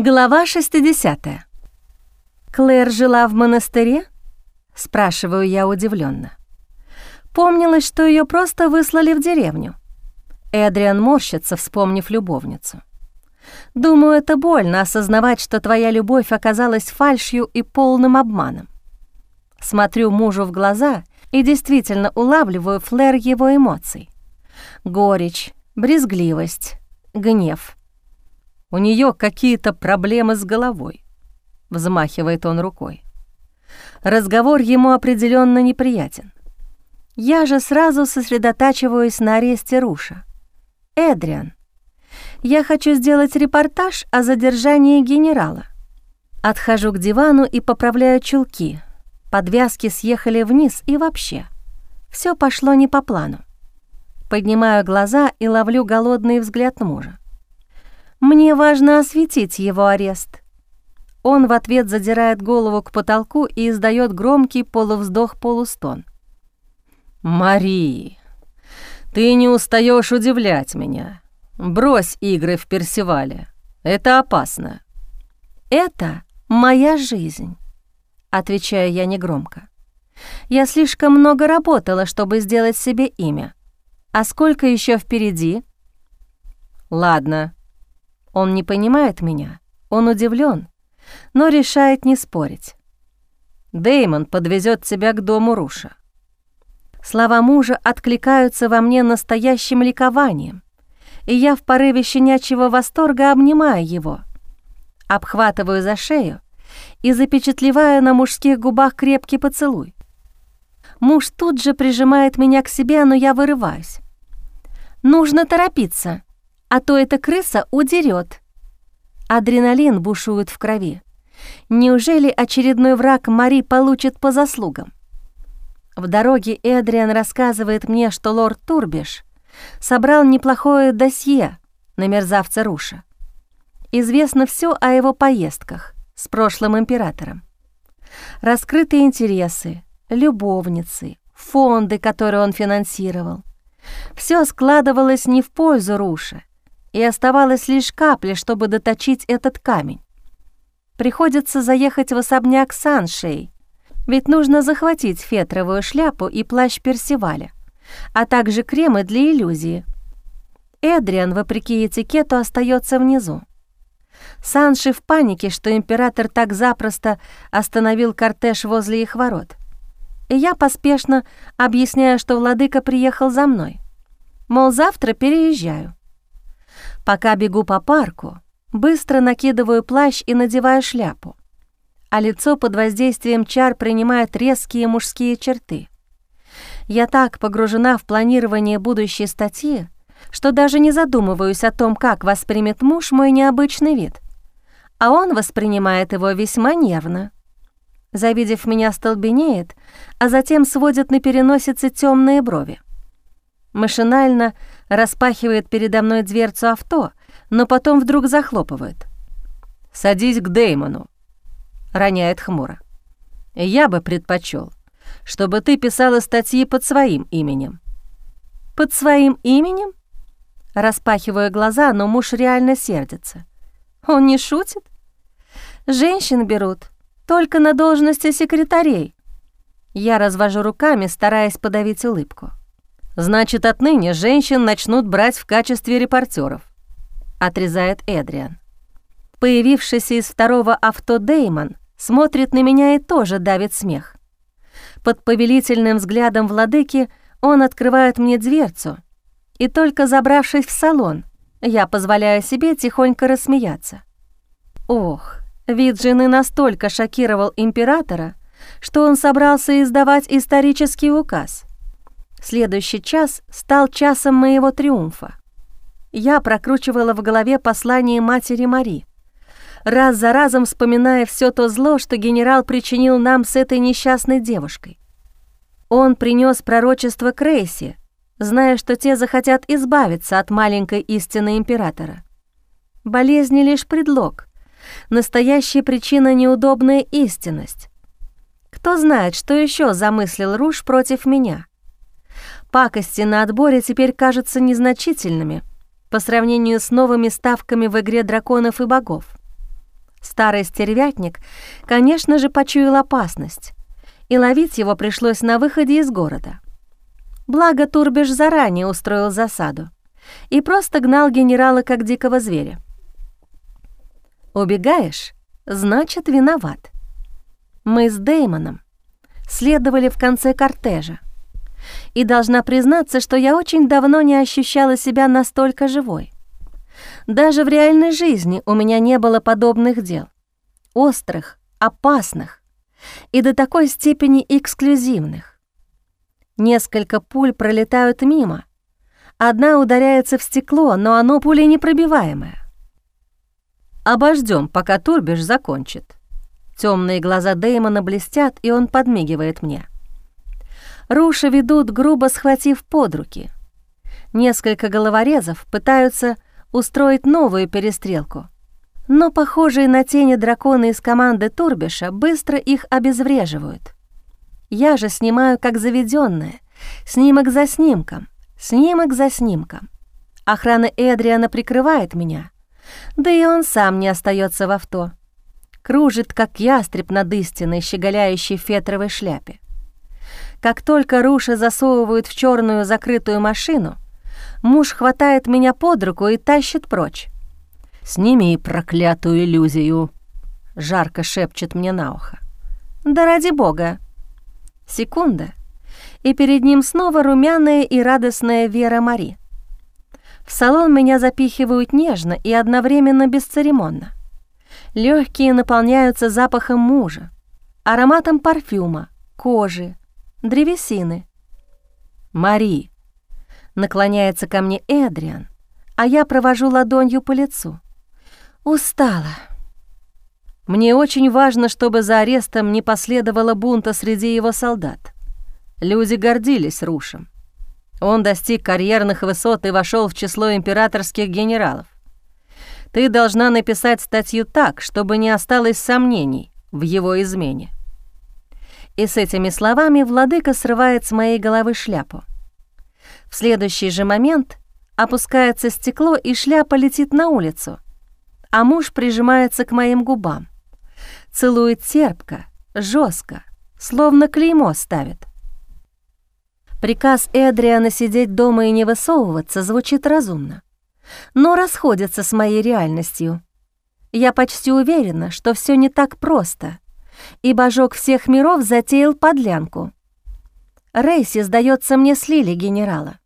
Глава 60. Клэр жила в монастыре? Спрашиваю я удивленно. Помнилось, что ее просто выслали в деревню. Эдриан морщится, вспомнив любовницу. Думаю, это больно осознавать, что твоя любовь оказалась фальшью и полным обманом. Смотрю мужу в глаза и действительно улавливаю флер его эмоций. Горечь, брезгливость, гнев — у нее какие-то проблемы с головой», — взмахивает он рукой. Разговор ему определенно неприятен. Я же сразу сосредотачиваюсь на аресте Руша. «Эдриан, я хочу сделать репортаж о задержании генерала». Отхожу к дивану и поправляю чулки. Подвязки съехали вниз и вообще. Все пошло не по плану. Поднимаю глаза и ловлю голодный взгляд мужа. Мне важно осветить его арест. Он в ответ задирает голову к потолку и издает громкий полувздох-полустон. «Мари, ты не устаешь удивлять меня. Брось игры в Персивале. Это опасно». «Это моя жизнь», — отвечаю я негромко. «Я слишком много работала, чтобы сделать себе имя. А сколько еще впереди?» «Ладно, он не понимает меня, он удивлен, но решает не спорить. Деймон подвезет тебя к дому Руша. Слова мужа откликаются во мне настоящим ликованием, и я в порыве щенячьего восторга обнимаю его, обхватываю за шею и запечатлеваю на мужских губах крепкий поцелуй. Муж тут же прижимает меня к себе, но я вырываюсь. «Нужно торопиться», а то эта крыса удерет. Адреналин бушует в крови. Неужели очередной враг Мари получит по заслугам? В дороге Эдриан рассказывает мне, что лорд Турбиш собрал неплохое досье на мерзавца Руша. Известно все о его поездках с прошлым императором. Раскрытые интересы, любовницы, фонды, которые он финансировал. Все складывалось не в пользу Руша, и оставалась лишь капля, чтобы доточить этот камень. Приходится заехать в особняк Саншей, ведь нужно захватить фетровую шляпу и плащ Персиваля, а также кремы для иллюзии. Эдриан, вопреки этикету, остается внизу. Санши в панике, что император так запросто остановил кортеж возле их ворот. И я поспешно объясняю, что владыка приехал за мной. Мол, завтра переезжаю. Пока бегу по парку, быстро накидываю плащ и надеваю шляпу, а лицо под воздействием чар принимает резкие мужские черты. Я так погружена в планирование будущей статьи, что даже не задумываюсь о том, как воспримет муж мой необычный вид. А он воспринимает его весьма нервно. Завидев меня, столбенеет, а затем сводит на переносице темные брови. Машинально распахивает передо мной дверцу авто, но потом вдруг захлопывает. «Садись к Деймону», — роняет хмуро. «Я бы предпочел, чтобы ты писала статьи под своим именем». «Под своим именем?» Распахиваю глаза, но муж реально сердится. Он не шутит? Женщин берут только на должности секретарей. Я развожу руками, стараясь подавить улыбку. Значит, отныне женщин начнут брать в качестве репортеров, отрезает Эдриан. Появившийся из второго авто Деймон смотрит на меня и тоже давит смех. Под повелительным взглядом владыки он открывает мне дверцу, и только забравшись в салон, я позволяю себе тихонько рассмеяться. Ох, вид жены настолько шокировал императора, что он собрался издавать исторический указ — Следующий час стал часом моего триумфа. Я прокручивала в голове послание матери Мари, раз за разом вспоминая все то зло, что генерал причинил нам с этой несчастной девушкой. Он принес пророчество Крейси, зная, что те захотят избавиться от маленькой истины императора. Болезни — лишь предлог. Настоящая причина — неудобная истинность. Кто знает, что еще замыслил Руш против меня? Пакости на отборе теперь кажутся незначительными по сравнению с новыми ставками в игре драконов и богов. Старый стервятник, конечно же, почуял опасность, и ловить его пришлось на выходе из города. Благо Турбиш заранее устроил засаду и просто гнал генерала как дикого зверя. Убегаешь, значит, виноват. Мы с Деймоном следовали в конце кортежа, и должна признаться, что я очень давно не ощущала себя настолько живой. Даже в реальной жизни у меня не было подобных дел. Острых, опасных и до такой степени эксклюзивных. Несколько пуль пролетают мимо. Одна ударяется в стекло, но оно пуленепробиваемое. Обождем, пока Турбиш закончит. Темные глаза Дэймона блестят, и он подмигивает мне. Руши ведут, грубо схватив под руки. Несколько головорезов пытаются устроить новую перестрелку. Но похожие на тени драконы из команды Турбиша быстро их обезвреживают. Я же снимаю как заведенная, снимок за снимком, снимок за снимком. Охрана Эдриана прикрывает меня, да и он сам не остается в авто. Кружит, как ястреб над истиной, щеголяющей фетровой шляпе. Как только Руши засовывают в черную закрытую машину, муж хватает меня под руку и тащит прочь. «Сними проклятую иллюзию», — жарко шепчет мне на ухо. «Да ради бога!» Секунда, и перед ним снова румяная и радостная Вера Мари. В салон меня запихивают нежно и одновременно бесцеремонно. Легкие наполняются запахом мужа, ароматом парфюма, кожи, древесины. «Мари!» Наклоняется ко мне Эдриан, а я провожу ладонью по лицу. Устала. Мне очень важно, чтобы за арестом не последовало бунта среди его солдат. Люди гордились Рушем. Он достиг карьерных высот и вошел в число императорских генералов. Ты должна написать статью так, чтобы не осталось сомнений в его измене. И с этими словами владыка срывает с моей головы шляпу. В следующий же момент опускается стекло, и шляпа летит на улицу, а муж прижимается к моим губам. Целует терпко, жестко, словно клеймо ставит. Приказ Эдриана сидеть дома и не высовываться звучит разумно, но расходится с моей реальностью. Я почти уверена, что все не так просто — и божок всех миров затеял подлянку. Рейси, сдается мне, слили генерала.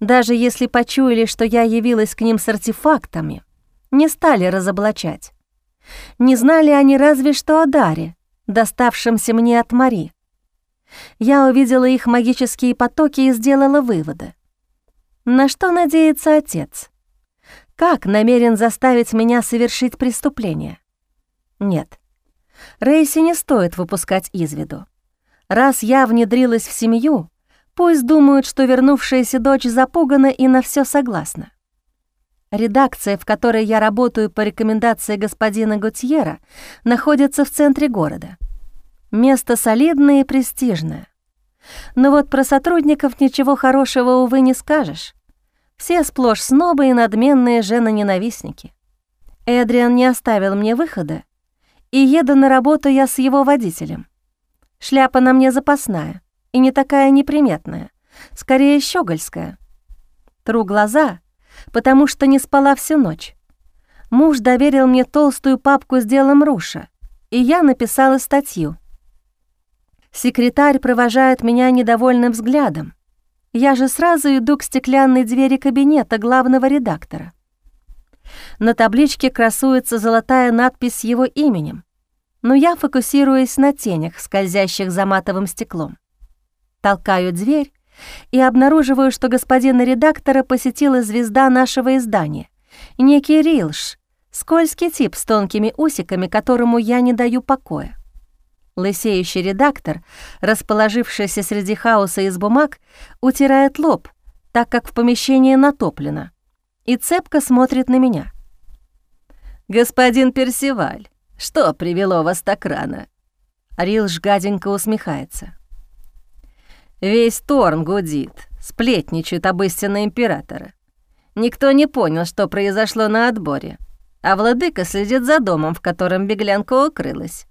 Даже если почуяли, что я явилась к ним с артефактами, не стали разоблачать. Не знали они разве что о даре, доставшемся мне от Мари. Я увидела их магические потоки и сделала выводы. На что надеется отец? Как намерен заставить меня совершить преступление? Нет, Рейси не стоит выпускать из виду. Раз я внедрилась в семью, пусть думают, что вернувшаяся дочь запугана и на все согласна. Редакция, в которой я работаю по рекомендации господина Готьера, находится в центре города. Место солидное и престижное. Но вот про сотрудников ничего хорошего, увы, не скажешь. Все сплошь снобы и надменные жены-ненавистники. Эдриан не оставил мне выхода, и еду на работу я с его водителем. Шляпа на мне запасная и не такая неприметная, скорее щегольская. Тру глаза, потому что не спала всю ночь. Муж доверил мне толстую папку с делом Руша, и я написала статью. Секретарь провожает меня недовольным взглядом. Я же сразу иду к стеклянной двери кабинета главного редактора. На табличке красуется золотая надпись с его именем, но я фокусируюсь на тенях, скользящих за матовым стеклом. Толкаю дверь и обнаруживаю, что господина редактора посетила звезда нашего издания, некий Рилш, скользкий тип с тонкими усиками, которому я не даю покоя. Лысеющий редактор, расположившийся среди хаоса из бумаг, утирает лоб, так как в помещении натоплено, и цепко смотрит на меня. «Господин Персиваль, что привело вас так рано?» Рилж гаденько усмехается. Весь Торн гудит, сплетничает об истинной императора. Никто не понял, что произошло на отборе. а владыка следит за домом, в котором беглянка укрылась.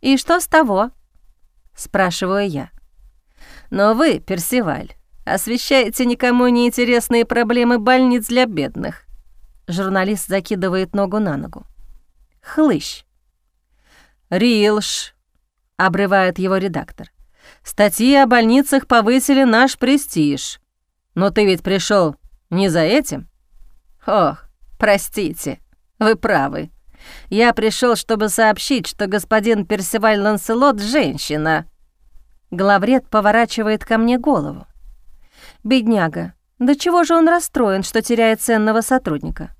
«И что с того?» — спрашиваю я. «Но вы, Персиваль, освещаете никому не интересные проблемы больниц для бедных». Журналист закидывает ногу на ногу. «Хлыщ». «Рилш», — обрывает его редактор. «Статьи о больницах повысили наш престиж. Но ты ведь пришел не за этим?» «Ох, простите, вы правы. Я пришел, чтобы сообщить, что господин Персиваль Ланселот — женщина». Главред поворачивает ко мне голову. Бедняга, да чего же он расстроен, что теряет ценного сотрудника?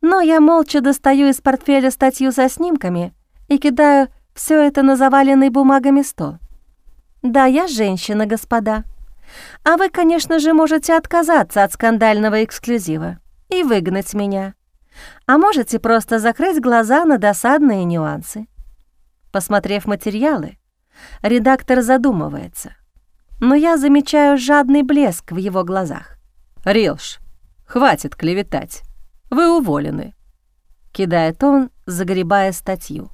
Но я молча достаю из портфеля статью со снимками и кидаю все это на заваленный бумагами стол. Да, я женщина, господа. А вы, конечно же, можете отказаться от скандального эксклюзива и выгнать меня. А можете просто закрыть глаза на досадные нюансы. Посмотрев материалы, редактор задумывается. Но я замечаю жадный блеск в его глазах. «Рилш, хватит клеветать. Вы уволены», — кидает он, загребая статью.